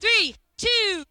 three, two,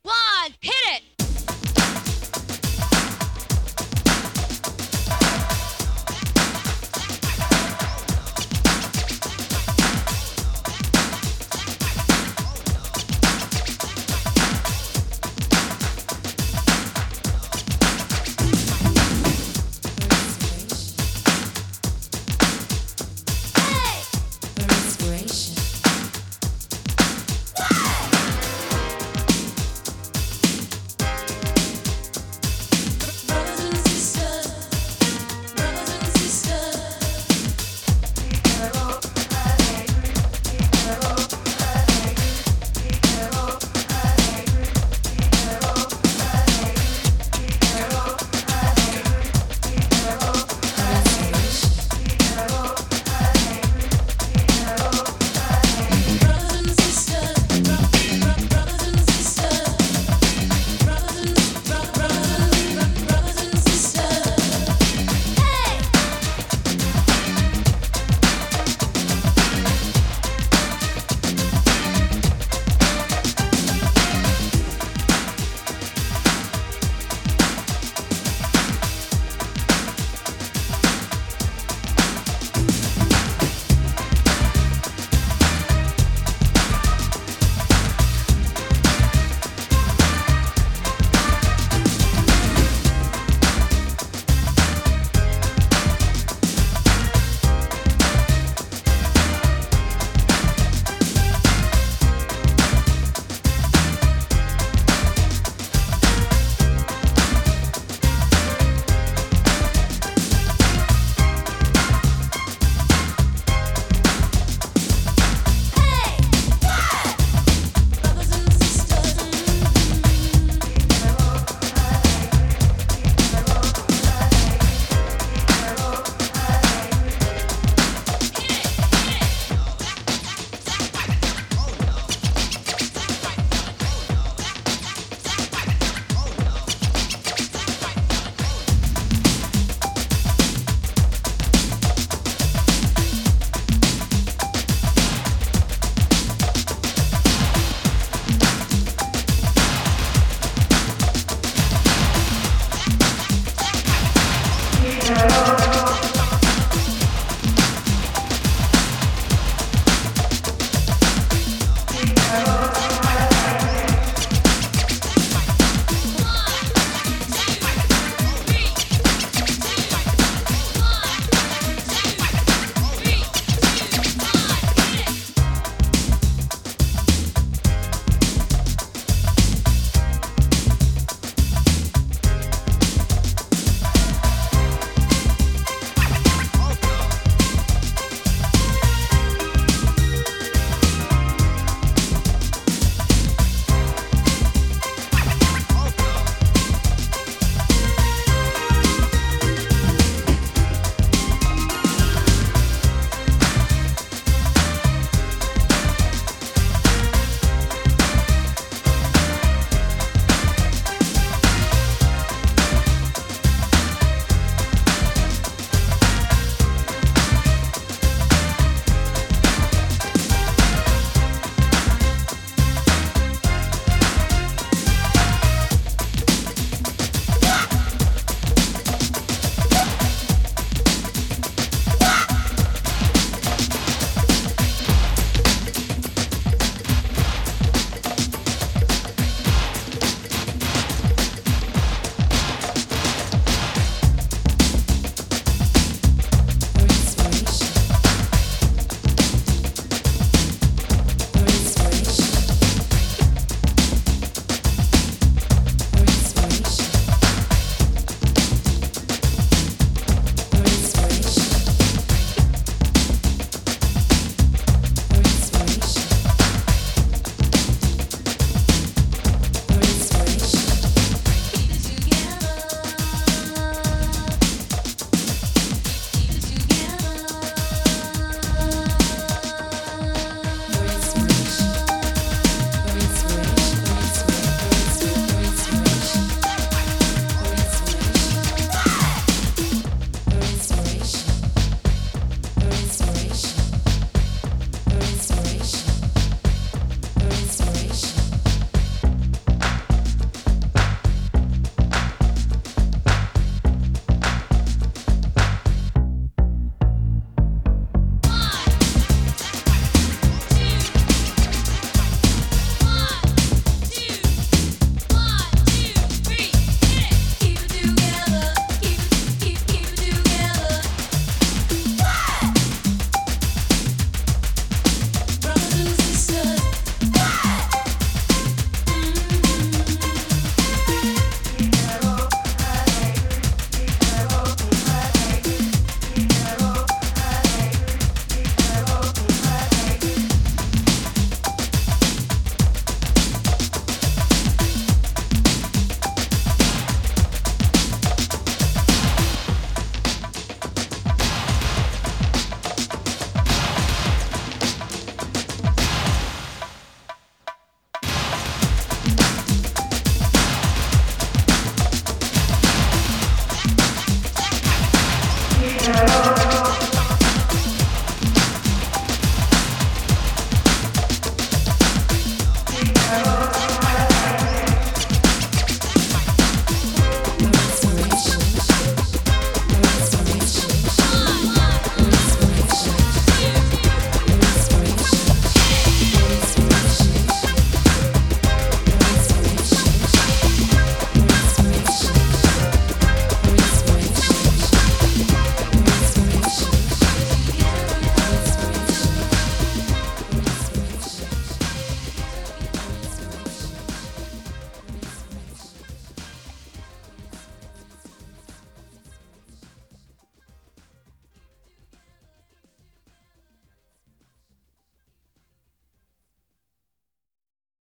tell